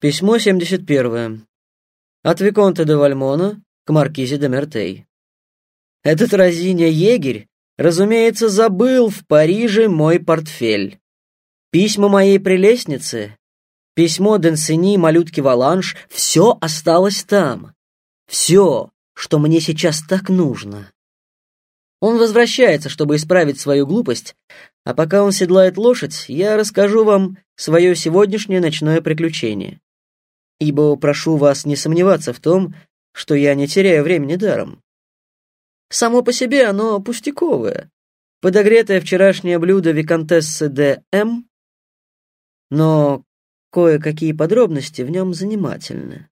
Письмо 71. От Виконта де Вальмона к Маркизе де Мертей. Этот разиня-егерь, разумеется, забыл в Париже мой портфель. Письма моей прелестницы, письмо Денсени, малютки Валанш, все осталось там. Все, что мне сейчас так нужно. Он возвращается, чтобы исправить свою глупость, а пока он седлает лошадь, я расскажу вам свое сегодняшнее ночное приключение ибо прошу вас не сомневаться в том, что я не теряю времени даром. Само по себе оно пустяковое, подогретое вчерашнее блюдо виконтессы де М, но кое-какие подробности в нем занимательны.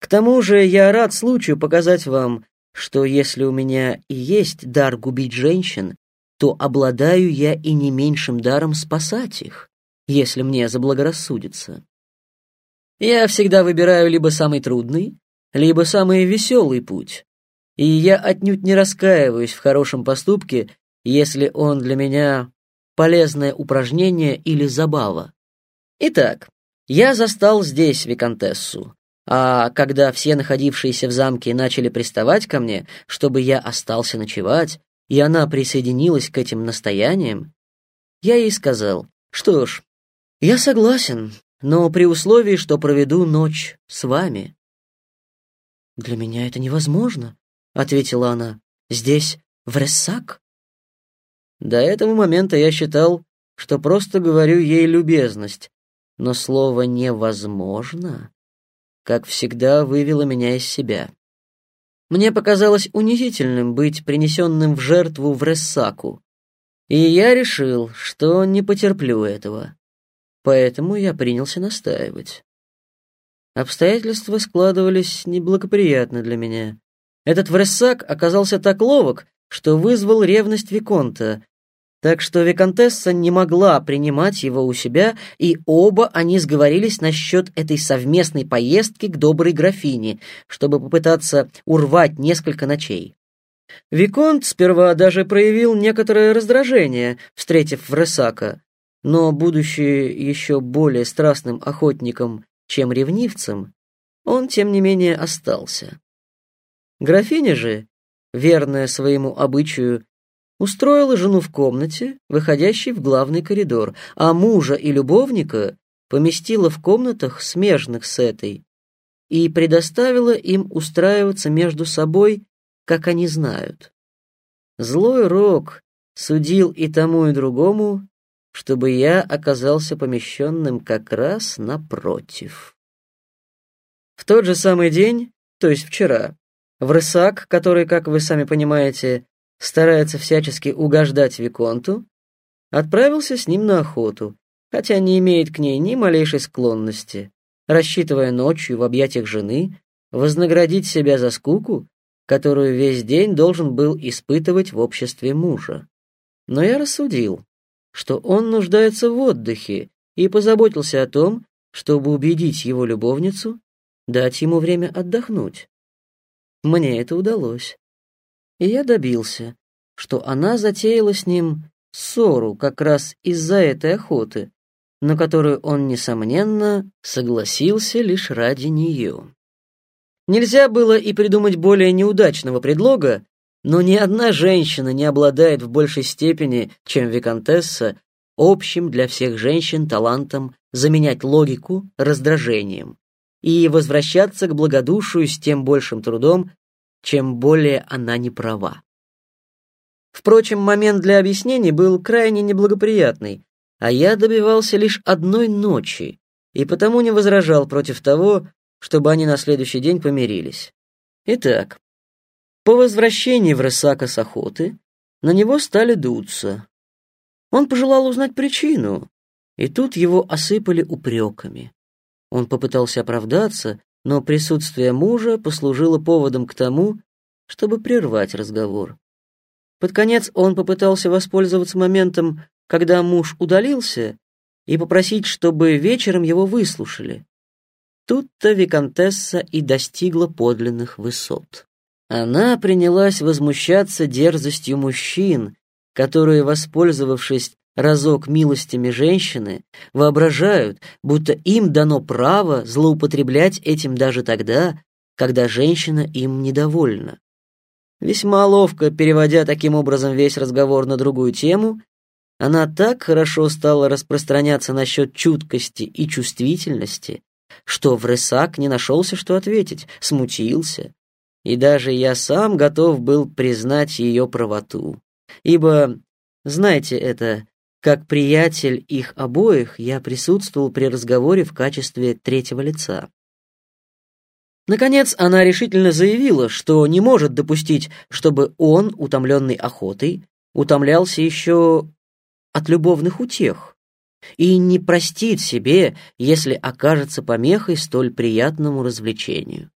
К тому же я рад случаю показать вам, что если у меня и есть дар губить женщин, то обладаю я и не меньшим даром спасать их, если мне заблагорассудится. Я всегда выбираю либо самый трудный, либо самый веселый путь. И я отнюдь не раскаиваюсь в хорошем поступке, если он для меня полезное упражнение или забава. Итак, я застал здесь виконтессу, а когда все находившиеся в замке начали приставать ко мне, чтобы я остался ночевать, и она присоединилась к этим настояниям, я ей сказал, что ж, я согласен, но при условии, что проведу ночь с вами». «Для меня это невозможно», — ответила она. «Здесь в Рессак?» До этого момента я считал, что просто говорю ей любезность, но слово «невозможно», как всегда, вывело меня из себя. Мне показалось унизительным быть принесенным в жертву в Рессаку, и я решил, что не потерплю этого поэтому я принялся настаивать. Обстоятельства складывались неблагоприятно для меня. Этот врессак оказался так ловок, что вызвал ревность Виконта, так что Виконтесса не могла принимать его у себя, и оба они сговорились насчет этой совместной поездки к доброй графине, чтобы попытаться урвать несколько ночей. Виконт сперва даже проявил некоторое раздражение, встретив Вресака, но, будучи еще более страстным охотником, чем ревнивцем, он, тем не менее, остался. Графиня же, верная своему обычаю, устроила жену в комнате, выходящей в главный коридор, а мужа и любовника поместила в комнатах, смежных с этой, и предоставила им устраиваться между собой, как они знают. Злой рок судил и тому, и другому чтобы я оказался помещенным как раз напротив. В тот же самый день, то есть вчера, в Рысак, который, как вы сами понимаете, старается всячески угождать Виконту, отправился с ним на охоту, хотя не имеет к ней ни малейшей склонности, рассчитывая ночью в объятиях жены вознаградить себя за скуку, которую весь день должен был испытывать в обществе мужа. Но я рассудил, что он нуждается в отдыхе и позаботился о том, чтобы убедить его любовницу дать ему время отдохнуть. Мне это удалось. И я добился, что она затеяла с ним ссору как раз из-за этой охоты, на которую он, несомненно, согласился лишь ради нее. Нельзя было и придумать более неудачного предлога, но ни одна женщина не обладает в большей степени, чем виконтесса, общим для всех женщин талантом заменять логику раздражением и возвращаться к благодушию с тем большим трудом, чем более она не права. Впрочем, момент для объяснений был крайне неблагоприятный, а я добивался лишь одной ночи и потому не возражал против того, чтобы они на следующий день помирились. Итак, по возвращении в Рысака с охоты на него стали дуться. Он пожелал узнать причину, и тут его осыпали упреками. Он попытался оправдаться, но присутствие мужа послужило поводом к тому, чтобы прервать разговор. Под конец он попытался воспользоваться моментом, когда муж удалился, и попросить, чтобы вечером его выслушали. Тут-то виконтесса и достигла подлинных высот. Она принялась возмущаться дерзостью мужчин, которые, воспользовавшись разок милостями женщины, воображают, будто им дано право злоупотреблять этим даже тогда, когда женщина им недовольна. Весьма ловко переводя таким образом весь разговор на другую тему, она так хорошо стала распространяться насчет чуткости и чувствительности, что в Рысак не нашелся, что ответить, смутился. И даже я сам готов был признать ее правоту. Ибо, знаете это, как приятель их обоих, я присутствовал при разговоре в качестве третьего лица. Наконец, она решительно заявила, что не может допустить, чтобы он, утомленный охотой, утомлялся еще от любовных утех и не простит себе, если окажется помехой столь приятному развлечению.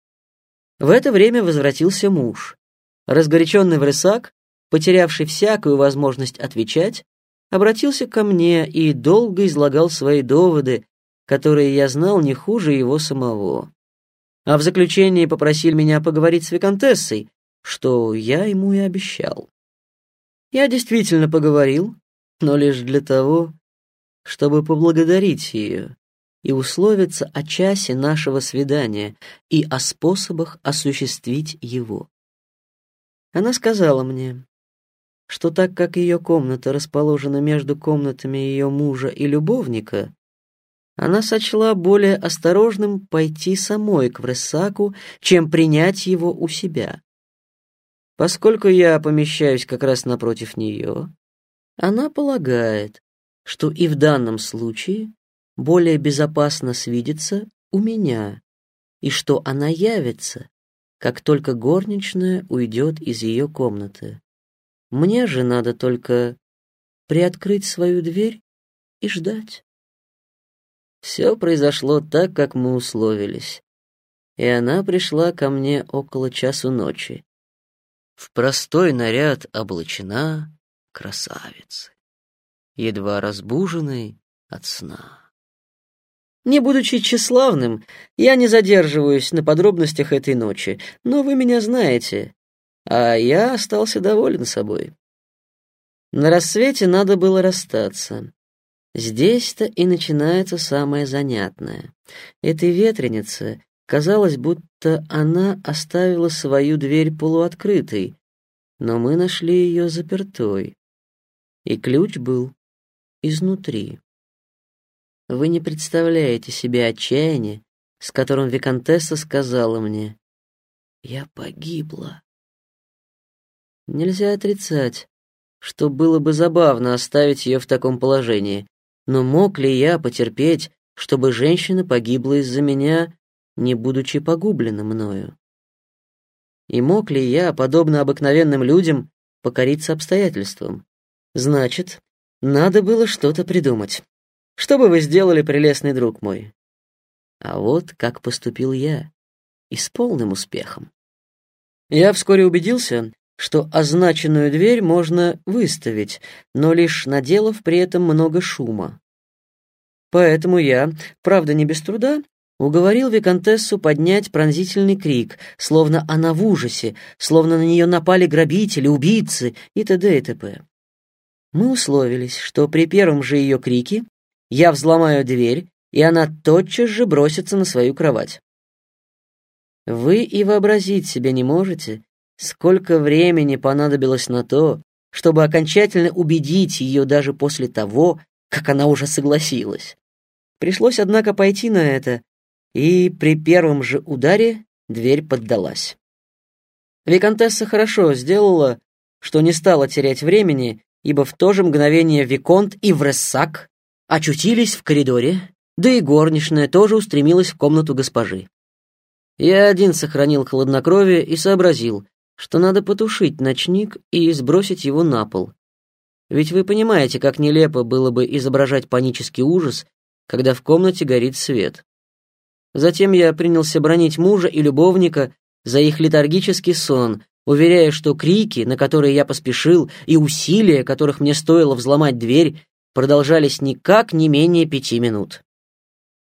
В это время возвратился муж. Разгоряченный в рысак, потерявший всякую возможность отвечать, обратился ко мне и долго излагал свои доводы, которые я знал не хуже его самого. А в заключении попросил меня поговорить с виконтессой, что я ему и обещал. Я действительно поговорил, но лишь для того, чтобы поблагодарить ее и условиться о часе нашего свидания и о способах осуществить его. Она сказала мне, что так как ее комната расположена между комнатами ее мужа и любовника, она сочла более осторожным пойти самой к Вресаку, чем принять его у себя. Поскольку я помещаюсь как раз напротив нее, она полагает, что и в данном случае более безопасно свидеться у меня, и что она явится, как только горничная уйдет из ее комнаты. Мне же надо только приоткрыть свою дверь и ждать. Все произошло так, как мы условились, и она пришла ко мне около часу ночи. В простой наряд облачена красавицы, едва разбуженной от сна. Не будучи тщеславным, я не задерживаюсь на подробностях этой ночи, но вы меня знаете, а я остался доволен собой. На рассвете надо было расстаться. Здесь-то и начинается самое занятное. Этой ветренице казалось, будто она оставила свою дверь полуоткрытой, но мы нашли ее запертой, и ключ был изнутри. Вы не представляете себе отчаяние, с которым виконтесса сказала мне: "Я погибла". Нельзя отрицать, что было бы забавно оставить ее в таком положении, но мог ли я потерпеть, чтобы женщина погибла из-за меня, не будучи погублена мною? И мог ли я, подобно обыкновенным людям, покориться обстоятельствам? Значит, надо было что-то придумать. Что бы вы сделали, прелестный друг мой? А вот как поступил я, и с полным успехом. Я вскоре убедился, что означенную дверь можно выставить, но лишь наделав при этом много шума. Поэтому я, правда не без труда, уговорил виконтессу поднять пронзительный крик, словно она в ужасе, словно на нее напали грабители, убийцы и т.д. и т.п. Мы условились, что при первом же ее крике я взломаю дверь, и она тотчас же бросится на свою кровать. Вы и вообразить себе не можете, сколько времени понадобилось на то, чтобы окончательно убедить ее даже после того, как она уже согласилась. Пришлось, однако, пойти на это, и при первом же ударе дверь поддалась. Виконтесса хорошо сделала, что не стала терять времени, ибо в то же мгновение Виконт и Врессак очутились в коридоре, да и горничная тоже устремилась в комнату госпожи. Я один сохранил хладнокровие и сообразил, что надо потушить ночник и сбросить его на пол. Ведь вы понимаете, как нелепо было бы изображать панический ужас, когда в комнате горит свет. Затем я принялся бронить мужа и любовника за их летаргический сон, уверяя, что крики, на которые я поспешил, и усилия, которых мне стоило взломать дверь, продолжались никак не менее пяти минут.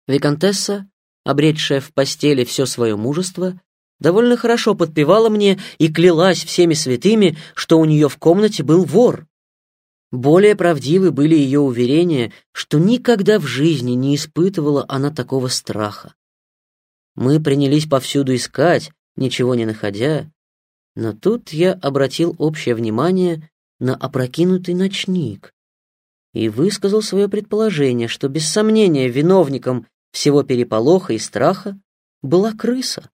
Викантесса, обретшая в постели все свое мужество, довольно хорошо подпевала мне и клялась всеми святыми, что у нее в комнате был вор. Более правдивы были ее уверения, что никогда в жизни не испытывала она такого страха. Мы принялись повсюду искать, ничего не находя, но тут я обратил общее внимание на опрокинутый ночник и высказал свое предположение, что без сомнения виновником всего переполоха и страха была крыса.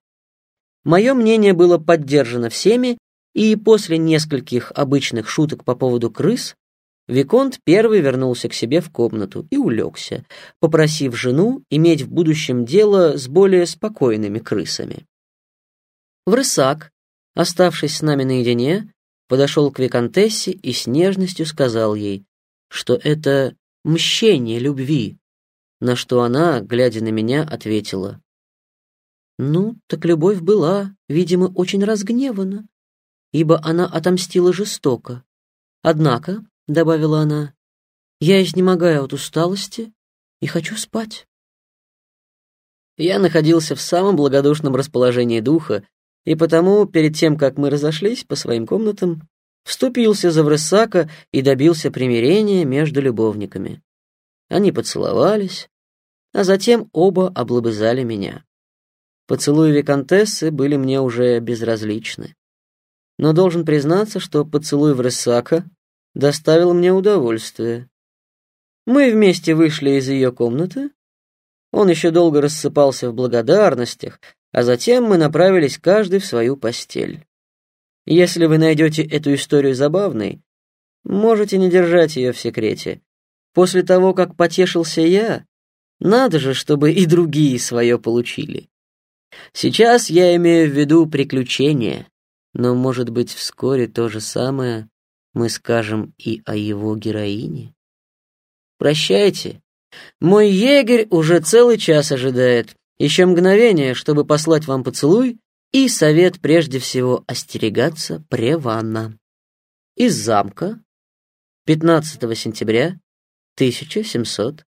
Мое мнение было поддержано всеми, и после нескольких обычных шуток по поводу крыс Виконт первый вернулся к себе в комнату и улегся, попросив жену иметь в будущем дело с более спокойными крысами. Врысак, оставшись с нами наедине, подошел к Виконтессе и с нежностью сказал ей, что это мщение любви, на что она, глядя на меня, ответила, «Ну, так любовь была, видимо, очень разгневана, ибо она отомстила жестоко. Однако, — добавила она, — я изнемогаю от усталости и хочу спать». Я находился в самом благодушном расположении духа, и потому, перед тем, как мы разошлись по своим комнатам, вступился за Врысака и добился примирения между любовниками. Они поцеловались, а затем оба облобызали меня. Поцелуи виконтессы были мне уже безразличны. Но должен признаться, что поцелуй Врысака доставил мне удовольствие. Мы вместе вышли из ее комнаты. Он еще долго рассыпался в благодарностях, а затем мы направились каждый в свою постель. Если вы найдете эту историю забавной, можете не держать ее в секрете. После того, как потешился я, надо же, чтобы и другие свое получили. Сейчас я имею в виду приключения, но, может быть, вскоре то же самое мы скажем и о его героине. Прощайте. Мой егерь уже целый час ожидает. Еще мгновение, чтобы послать вам поцелуй и совет прежде всего остерегаться Превана. Из замка 15 сентября 1700